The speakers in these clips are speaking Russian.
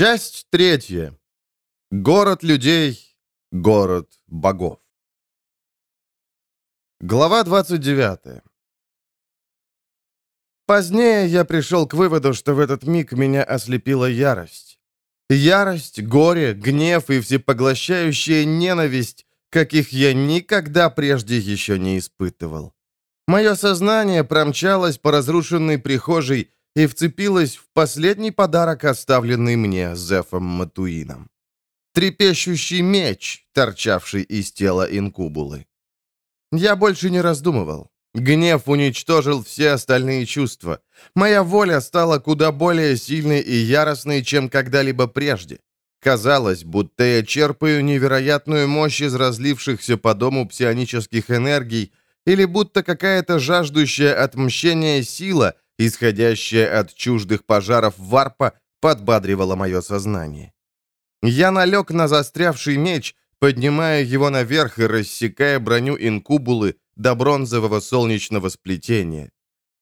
Часть третья. Город людей, город богов. Глава 29. Позднее я пришел к выводу, что в этот миг меня ослепила ярость. Ярость, горе, гнев и всепоглощающая ненависть, каких я никогда прежде еще не испытывал. Мое сознание промчалось по разрушенной прихожей и вцепилось в последний подарок, оставленный мне Зефом Матуином. Трепещущий меч, торчавший из тела инкубулы. Я больше не раздумывал. Гнев уничтожил все остальные чувства. Моя воля стала куда более сильной и яростной, чем когда-либо прежде. Казалось, будто я черпаю невероятную мощь из разлившихся по дому псионических энергий, или будто какая-то жаждущая отмщения сила, исходящая от чуждых пожаров варпа, подбадривала мое сознание. Я налег на застрявший меч, поднимая его наверх и рассекая броню инкубулы до бронзового солнечного сплетения.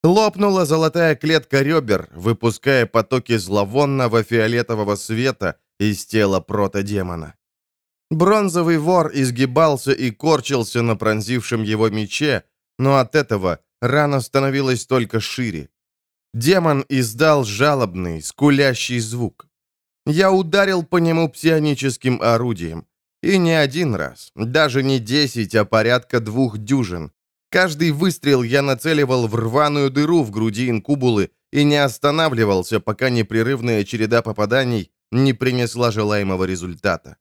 Лопнула золотая клетка ребер, выпуская потоки зловонного фиолетового света из тела протодемона. Бронзовый вор изгибался и корчился на пронзившем его мече, но от этого рана становилась только шире. Демон издал жалобный, скулящий звук. Я ударил по нему псионическим орудием. И не один раз, даже не десять, а порядка двух дюжин. Каждый выстрел я нацеливал в рваную дыру в груди инкубулы и не останавливался, пока непрерывная череда попаданий не принесла желаемого результата.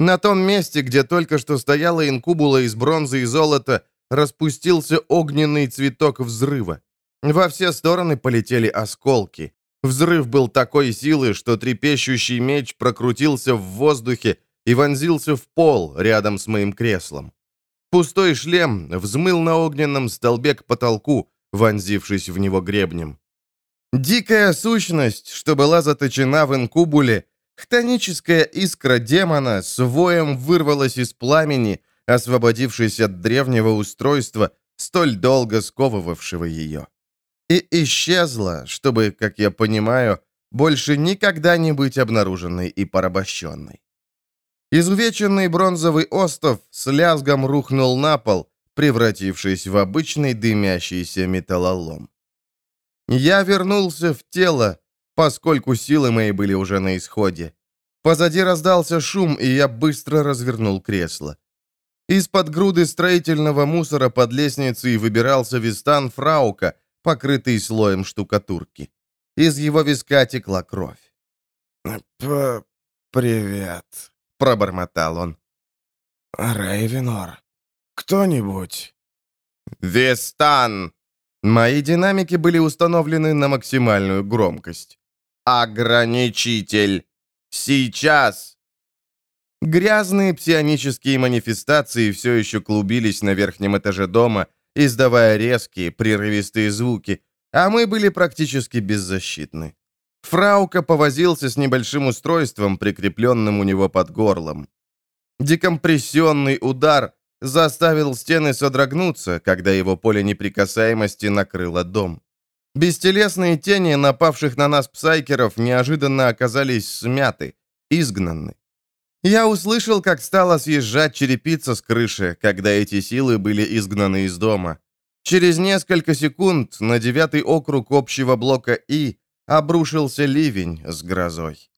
На том месте, где только что стояла инкубула из бронзы и золота, распустился огненный цветок взрыва. Во все стороны полетели осколки. Взрыв был такой силы, что трепещущий меч прокрутился в воздухе и вонзился в пол рядом с моим креслом. Пустой шлем взмыл на огненном столбе к потолку, вонзившись в него гребнем. Дикая сущность, что была заточена в инкубуле, хтоническая искра демона с воем вырвалась из пламени, освободившись от древнего устройства, столь долго сковывавшего ее и исчезла, чтобы, как я понимаю, больше никогда не быть обнаруженной и порабощенной. Изувеченный бронзовый остов с лязгом рухнул на пол, превратившись в обычный дымящийся металлолом. Я вернулся в тело, поскольку силы мои были уже на исходе. Позади раздался шум, и я быстро развернул кресло. Из-под груды строительного мусора под лестницей выбирался Вистан Фраука, покрытый слоем штукатурки. Из его виска текла кровь. П «Привет», — пробормотал он. «Рейвенор, кто-нибудь?» «Вестан!» Мои динамики были установлены на максимальную громкость. «Ограничитель! Сейчас!» Грязные псионические манифестации все еще клубились на верхнем этаже дома, издавая резкие, прерывистые звуки, а мы были практически беззащитны. Фраука повозился с небольшим устройством, прикрепленным у него под горлом. Декомпрессионный удар заставил стены содрогнуться, когда его поле неприкасаемости накрыло дом. Бестелесные тени напавших на нас псайкеров неожиданно оказались смяты, изгнаны. Я услышал, как стала съезжать черепица с крыши, когда эти силы были изгнаны из дома. Через несколько секунд на девятый округ общего блока И обрушился ливень с грозой.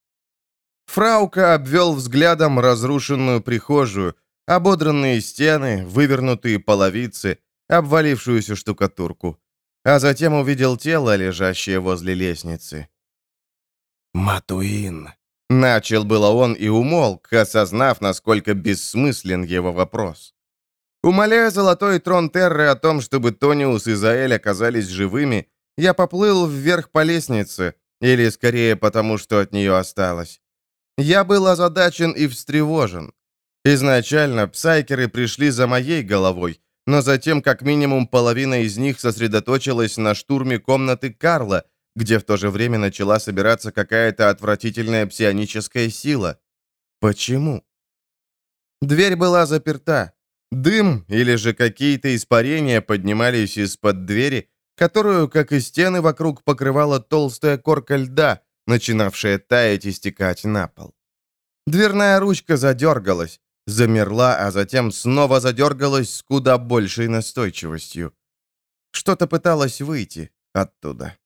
Фраука обвел взглядом разрушенную прихожую, ободранные стены, вывернутые половицы, обвалившуюся штукатурку, а затем увидел тело, лежащее возле лестницы. «Матуин», Начал было он и умолк, осознав, насколько бессмыслен его вопрос. Умоляя золотой трон Терры о том, чтобы Тониус и Заэль оказались живыми, я поплыл вверх по лестнице, или скорее потому, что от нее осталось. Я был озадачен и встревожен. Изначально псайкеры пришли за моей головой, но затем как минимум половина из них сосредоточилась на штурме комнаты Карла, где в то же время начала собираться какая-то отвратительная псионическая сила. Почему? Дверь была заперта. Дым или же какие-то испарения поднимались из-под двери, которую, как и стены вокруг, покрывала толстая корка льда, начинавшее таять и стекать на пол. Дверная ручка задергалась, замерла, а затем снова задергалась с куда большей настойчивостью. Что-то пыталось выйти оттуда.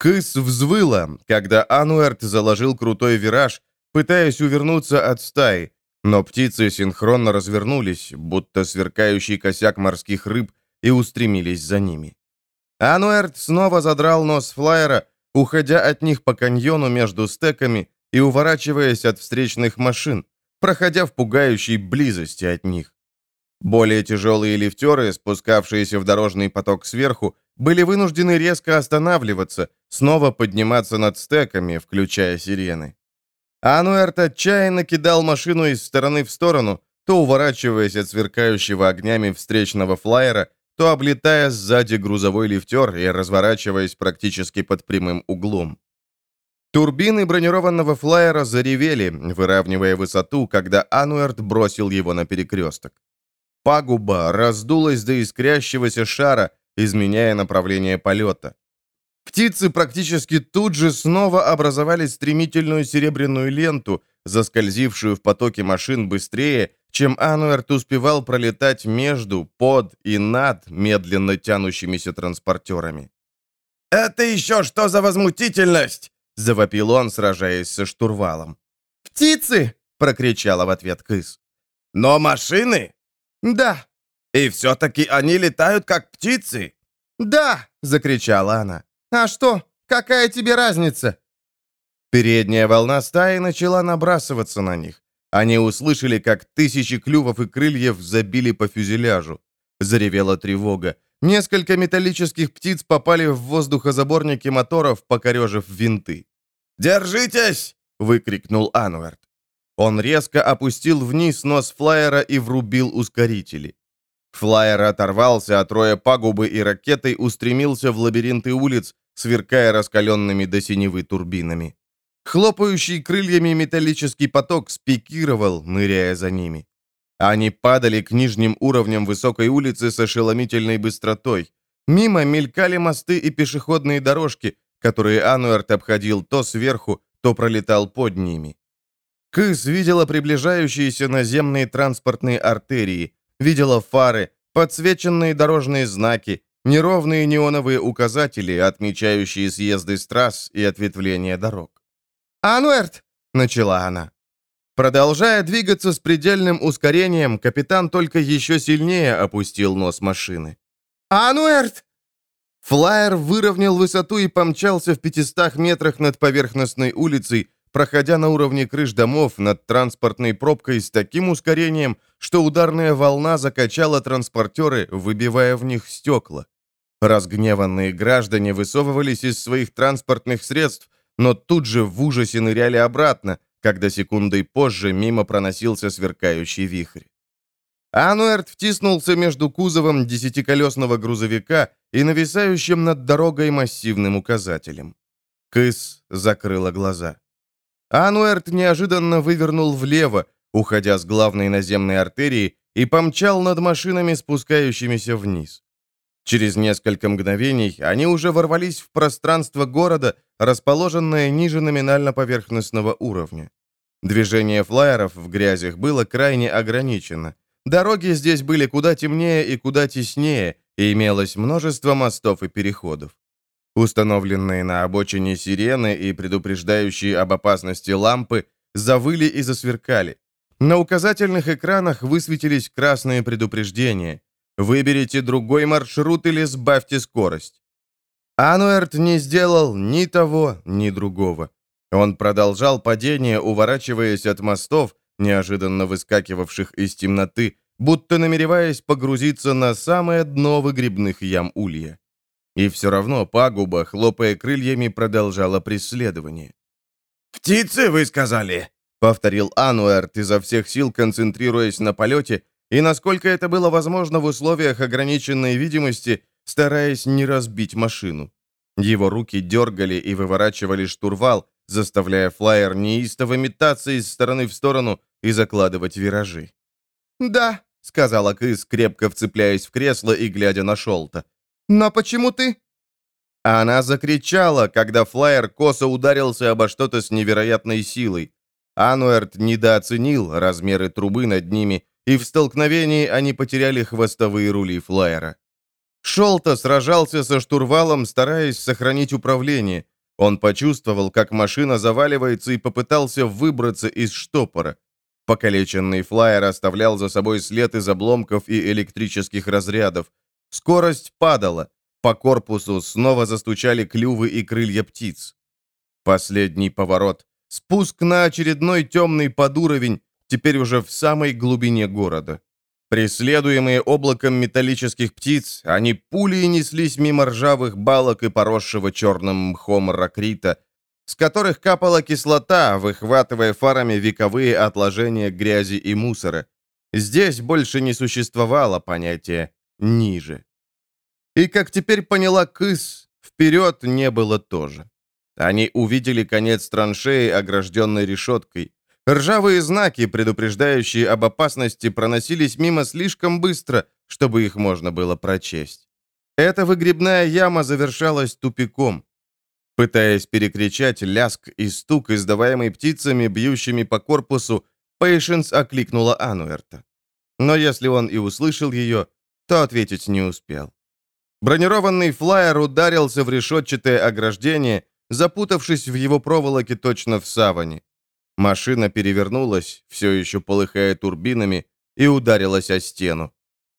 Кыс взвыла, когда Ануэрт заложил крутой вираж, пытаясь увернуться от стаи, но птицы синхронно развернулись, будто сверкающий косяк морских рыб, и устремились за ними. Ануэрт снова задрал нос флайера, уходя от них по каньону между стеками и уворачиваясь от встречных машин, проходя в пугающей близости от них. Более тяжелые лифтеры, спускавшиеся в дорожный поток сверху, были вынуждены резко останавливаться, снова подниматься над стеками, включая сирены. Ануэрт отчаянно кидал машину из стороны в сторону, то уворачиваясь от сверкающего огнями встречного флайера, то облетая сзади грузовой лифтер и разворачиваясь практически под прямым углом. Турбины бронированного флайера заревели, выравнивая высоту, когда Ануэрт бросил его на перекресток. Пагуба раздулась до искрящегося шара, изменяя направление полета. Птицы практически тут же снова образовали стремительную серебряную ленту, заскользившую в потоке машин быстрее, чем Ануэрт успевал пролетать между, под и над медленно тянущимися транспортерами. «Это еще что за возмутительность?» — завопил он, сражаясь со штурвалом. «Птицы!» — прокричала в ответ крыс. «Но машины?» «Да». «И все-таки они летают, как птицы?» «Да!» — закричала она. «А что? Какая тебе разница?» Передняя волна стаи начала набрасываться на них. Они услышали, как тысячи клювов и крыльев забили по фюзеляжу. Заревела тревога. Несколько металлических птиц попали в воздухозаборники моторов, покорежив винты. «Держитесь!» — выкрикнул Анвард. Он резко опустил вниз нос флайера и врубил ускорители. Флайер оторвался от роя пагубы и ракетой устремился в лабиринты улиц, сверкая раскаленными до синевы турбинами. Хлопающий крыльями металлический поток спикировал, ныряя за ними. Они падали к нижним уровням высокой улицы с ошеломительной быстротой. Мимо мелькали мосты и пешеходные дорожки, которые Ануэрт обходил то сверху, то пролетал под ними. Кыс видела приближающиеся наземные транспортные артерии, видела фары, подсвеченные дорожные знаки, неровные неоновые указатели, отмечающие съезды с трасс и ответвления дорог. «Ануэрт!» — начала она. Продолжая двигаться с предельным ускорением, капитан только еще сильнее опустил нос машины. «Ануэрт!» Флайер выровнял высоту и помчался в 500 метрах над поверхностной улицей, проходя на уровне крыш домов над транспортной пробкой с таким ускорением, что ударная волна закачала транспортеры, выбивая в них стекла. Разгневанные граждане высовывались из своих транспортных средств, но тут же в ужасе ныряли обратно, когда секундой позже мимо проносился сверкающий вихрь. Ануэрт втиснулся между кузовом десятиколесного грузовика и нависающим над дорогой массивным указателем. Кыс закрыла глаза. Ануэрт неожиданно вывернул влево, уходя с главной наземной артерии, и помчал над машинами, спускающимися вниз. Через несколько мгновений они уже ворвались в пространство города, расположенное ниже номинально-поверхностного уровня. Движение флайеров в грязях было крайне ограничено. Дороги здесь были куда темнее и куда теснее, и имелось множество мостов и переходов. Установленные на обочине сирены и предупреждающие об опасности лампы завыли и засверкали. На указательных экранах высветились красные предупреждения. Выберите другой маршрут или сбавьте скорость. Ануэрт не сделал ни того, ни другого. Он продолжал падение, уворачиваясь от мостов, неожиданно выскакивавших из темноты, будто намереваясь погрузиться на самое дно выгребных ям улья. И все равно пагуба, хлопая крыльями, продолжала преследование. «Птицы, вы сказали?» — повторил Ануэрт, изо всех сил концентрируясь на полете и, насколько это было возможно в условиях ограниченной видимости, стараясь не разбить машину. Его руки дергали и выворачивали штурвал, заставляя флайер неистово метаться из стороны в сторону и закладывать виражи. «Да», — сказала Кыс, крепко вцепляясь в кресло и глядя на Шолта. «Но почему ты...» Она закричала, когда флайер косо ударился обо что-то с невероятной силой. Ануэрт недооценил размеры трубы над ними, и в столкновении они потеряли хвостовые рули флайера. Шолта сражался со штурвалом, стараясь сохранить управление. Он почувствовал, как машина заваливается и попытался выбраться из штопора. Покалеченный флайер оставлял за собой след из обломков и электрических разрядов. Скорость падала. По корпусу снова застучали клювы и крылья птиц. Последний поворот. Спуск на очередной темный подуровень, теперь уже в самой глубине города. Преследуемые облаком металлических птиц, они пулей неслись мимо ржавых балок и поросшего черным мхом ракрита, с которых капала кислота, выхватывая фарами вековые отложения грязи и мусора. Здесь больше не существовало понятия «ниже». И, как теперь поняла Кыс, вперед не было тоже. Они увидели конец траншеи, огражденной решеткой. Ржавые знаки, предупреждающие об опасности, проносились мимо слишком быстро, чтобы их можно было прочесть. Эта выгребная яма завершалась тупиком. Пытаясь перекричать ляск и стук, издаваемый птицами, бьющими по корпусу, Пейшенс окликнула Ануэрта. Но если он и услышал ее, то ответить не успел. Бронированный флайер ударился в решетчатое ограждение, запутавшись в его проволоке точно в саване. Машина перевернулась, все еще полыхая турбинами, и ударилась о стену.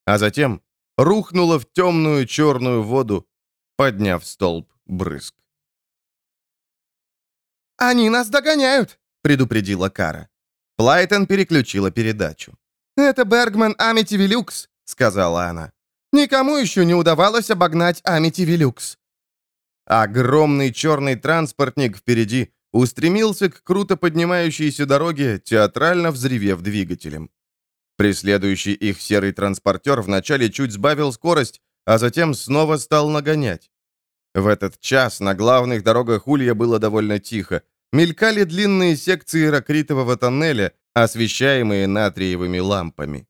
А затем рухнула в темную черную воду, подняв столб брызг. «Они нас догоняют!» — предупредила Кара. Плайтон переключила передачу. «Это Бергман Амити сказала она. «Никому еще не удавалось обогнать Амити Огромный черный транспортник впереди устремился к круто поднимающейся дороге, театрально взревев двигателем. Преследующий их серый транспортер вначале чуть сбавил скорость, а затем снова стал нагонять. В этот час на главных дорогах Улья было довольно тихо. Мелькали длинные секции ракритового тоннеля, освещаемые натриевыми лампами.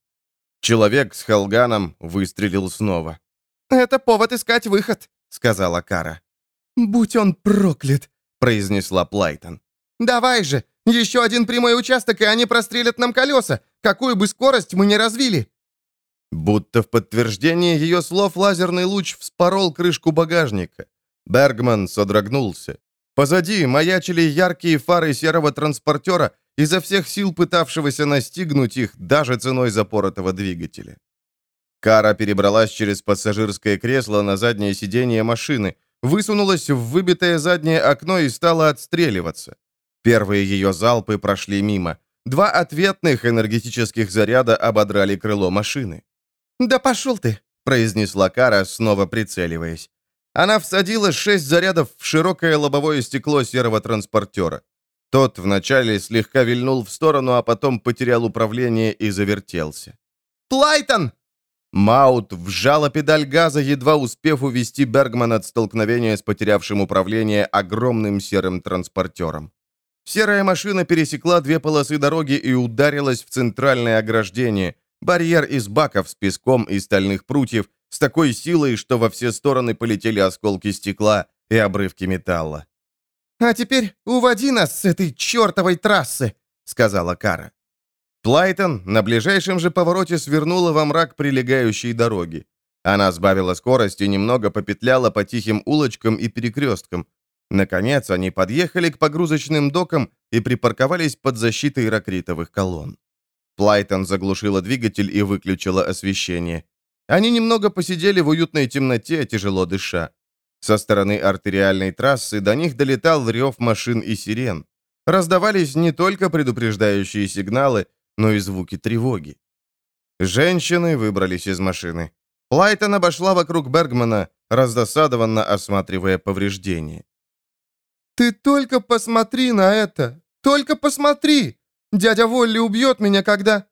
Человек с халганом выстрелил снова. «Это повод искать выход», — сказала Кара. «Будь он проклят!» произнесла Плайтон. «Давай же! Еще один прямой участок, и они прострелят нам колеса! Какую бы скорость мы ни развили!» Будто в подтверждение ее слов лазерный луч вспорол крышку багажника. Бергман содрогнулся. Позади маячили яркие фары серого транспортера, изо всех сил пытавшегося настигнуть их даже ценой запоротого двигателя. Кара перебралась через пассажирское кресло на заднее сиденье машины, высунулась в выбитое заднее окно и стала отстреливаться. Первые ее залпы прошли мимо. Два ответных энергетических заряда ободрали крыло машины. «Да пошел ты!» — произнесла Кара, снова прицеливаясь. Она всадила шесть зарядов в широкое лобовое стекло серого транспортера. Тот вначале слегка вильнул в сторону, а потом потерял управление и завертелся. «Плайтон!» Маут вжала педаль газа, едва успев увести Бергман от столкновения с потерявшим управление огромным серым транспортером. Серая машина пересекла две полосы дороги и ударилась в центральное ограждение, барьер из баков с песком и стальных прутьев, с такой силой, что во все стороны полетели осколки стекла и обрывки металла. «А теперь уводи нас с этой чертовой трассы», — сказала Кара. Плайтон на ближайшем же повороте свернула во мрак прилегающей дороги. Она сбавила скорость и немного попетляла по тихим улочкам и перекресткам. Наконец, они подъехали к погрузочным докам и припарковались под защитой ракритовых колонн. Плайтон заглушила двигатель и выключила освещение. Они немного посидели в уютной темноте, тяжело дыша. Со стороны артериальной трассы до них долетал рев машин и сирен. Раздавались не только предупреждающие сигналы, но и звуки тревоги. Женщины выбрались из машины. Плайтон обошла вокруг Бергмана, раздосадованно осматривая повреждения. «Ты только посмотри на это! Только посмотри! Дядя Волли убьет меня, когда...»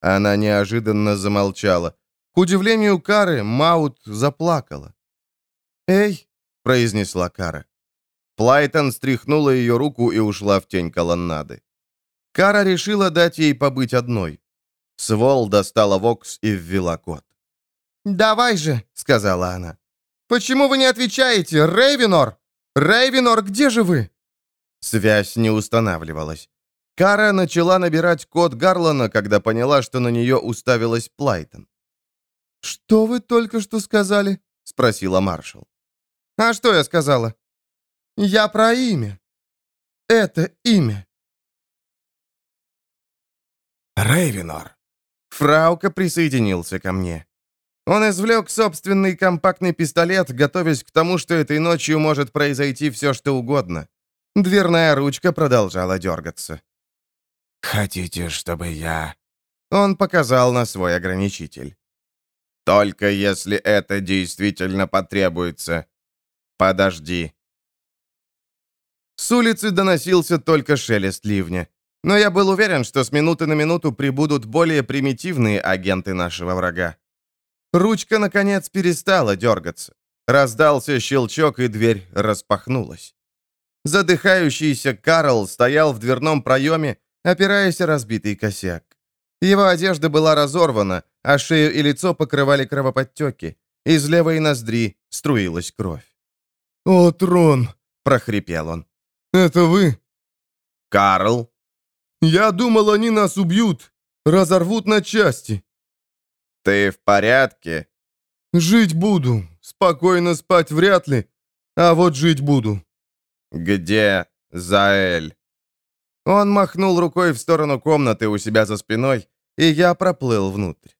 Она неожиданно замолчала. К удивлению Кары, Маут заплакала. «Эй!» — произнесла Кара. Плайтон стряхнула ее руку и ушла в тень колоннады. Кара решила дать ей побыть одной. Свол достала Вокс и ввела код. «Давай же», — сказала она. Почему вы не отвечаете? Рейвенор! Рейвенор, где же вы?» Связь не устанавливалась. Кара начала набирать код Гарлана, когда поняла, что на нее уставилась Плайтон. «Что вы только что сказали?» — спросила маршал. «А что я сказала?» «Я про имя. Это имя». Рейвенор. Фраука присоединился ко мне. Он извлек собственный компактный пистолет, готовясь к тому, что этой ночью может произойти все, что угодно. Дверная ручка продолжала дергаться. «Хотите, чтобы я...» Он показал на свой ограничитель. «Только если это действительно потребуется. Подожди». С улицы доносился только шелест ливня. Но я был уверен, что с минуты на минуту прибудут более примитивные агенты нашего врага. Ручка, наконец, перестала дергаться. Раздался щелчок, и дверь распахнулась. Задыхающийся Карл стоял в дверном проеме, опираясь о разбитый косяк. Его одежда была разорвана, а шею и лицо покрывали кровоподтеки. Из левой ноздри струилась кровь. «О, трон!» — прохрипел он. «Это вы?» «Карл?» «Я думал, они нас убьют, разорвут на части». «Ты в порядке?» «Жить буду. Спокойно спать вряд ли. А вот жить буду». «Где Заэль?» Он махнул рукой в сторону комнаты у себя за спиной, и я проплыл внутрь.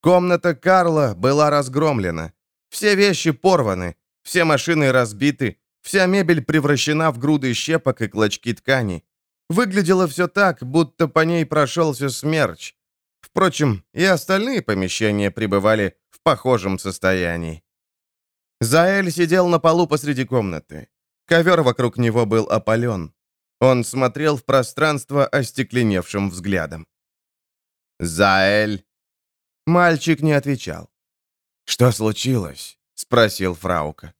Комната Карла была разгромлена. Все вещи порваны, все машины разбиты, вся мебель превращена в груды щепок и клочки ткани. Выглядело все так, будто по ней прошелся смерч. Впрочем, и остальные помещения пребывали в похожем состоянии. Заэль сидел на полу посреди комнаты. Ковер вокруг него был опален. Он смотрел в пространство остекленевшим взглядом. «Заэль!» Мальчик не отвечал. «Что случилось?» — спросил Фраука.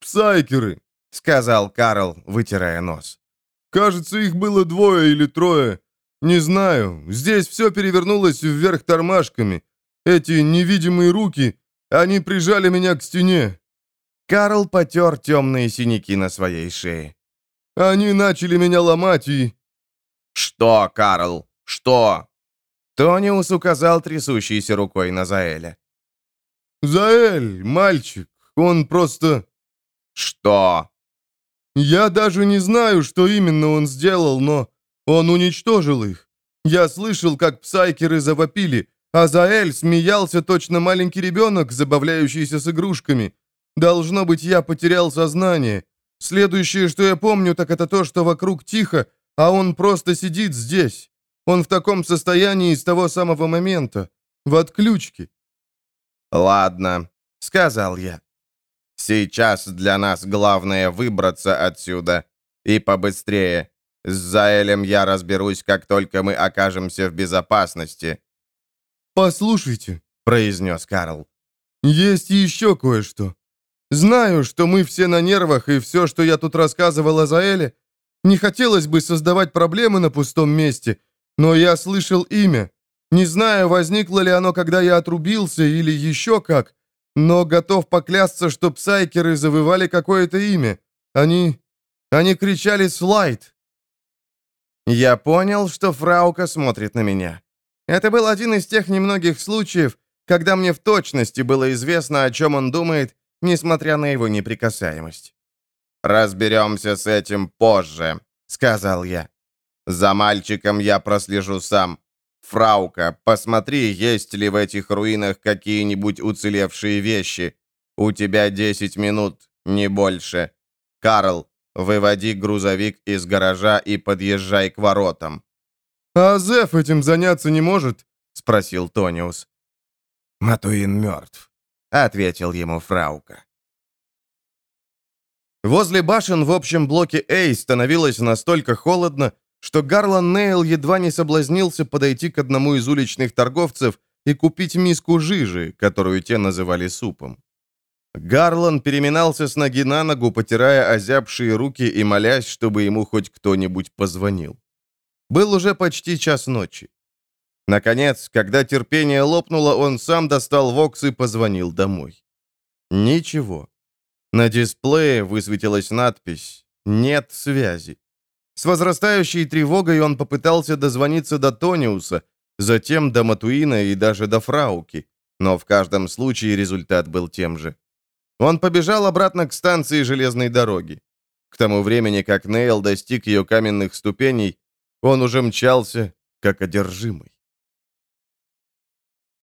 «Псайкеры!» — сказал Карл, вытирая нос. «Кажется, их было двое или трое. Не знаю. Здесь все перевернулось вверх тормашками. Эти невидимые руки, они прижали меня к стене». Карл потер темные синяки на своей шее. Они начали меня ломать и...» «Что, Карл? Что?» Тониус указал трясущейся рукой на Заэля. «Заэль, мальчик, он просто...» «Что?» «Я даже не знаю, что именно он сделал, но он уничтожил их. Я слышал, как псайкеры завопили, а Заэль смеялся точно маленький ребенок, забавляющийся с игрушками. Должно быть, я потерял сознание. Следующее, что я помню, так это то, что вокруг тихо, а он просто сидит здесь. Он в таком состоянии с того самого момента. В отключке. «Ладно», — сказал я. «Сейчас для нас главное выбраться отсюда. И побыстрее. С Заэлем я разберусь, как только мы окажемся в безопасности». «Послушайте», — произнес Карл. «Есть еще кое-что. Знаю, что мы все на нервах, и все, что я тут рассказывал о Заэле, не хотелось бы создавать проблемы на пустом месте, но я слышал имя. Не знаю, возникло ли оно, когда я отрубился, или еще как, но готов поклясться, что псайкеры завывали какое-то имя. Они... они кричали «Слайд». Я понял, что Фраука смотрит на меня. Это был один из тех немногих случаев, когда мне в точности было известно, о чем он думает, несмотря на его неприкасаемость. «Разберемся с этим позже», — сказал я. «За мальчиком я прослежу сам. Фраука, посмотри, есть ли в этих руинах какие-нибудь уцелевшие вещи. У тебя 10 минут, не больше. Карл, выводи грузовик из гаража и подъезжай к воротам». «А Зеф этим заняться не может?» — спросил Тониус. «Матуин мертв», ответил ему Фраука. Возле башен в общем блоке Эй становилось настолько холодно, что Гарлан Нейл едва не соблазнился подойти к одному из уличных торговцев и купить миску жижи, которую те называли супом. Гарлан переминался с ноги на ногу, потирая озябшие руки и молясь, чтобы ему хоть кто-нибудь позвонил. Был уже почти час ночи. Наконец, когда терпение лопнуло, он сам достал Вокс и позвонил домой. Ничего. На дисплее высветилась надпись «Нет связи». С возрастающей тревогой он попытался дозвониться до Тониуса, затем до Матуина и даже до Фрауки, но в каждом случае результат был тем же. Он побежал обратно к станции железной дороги. К тому времени, как Нейл достиг ее каменных ступеней, он уже мчался, как одержимый.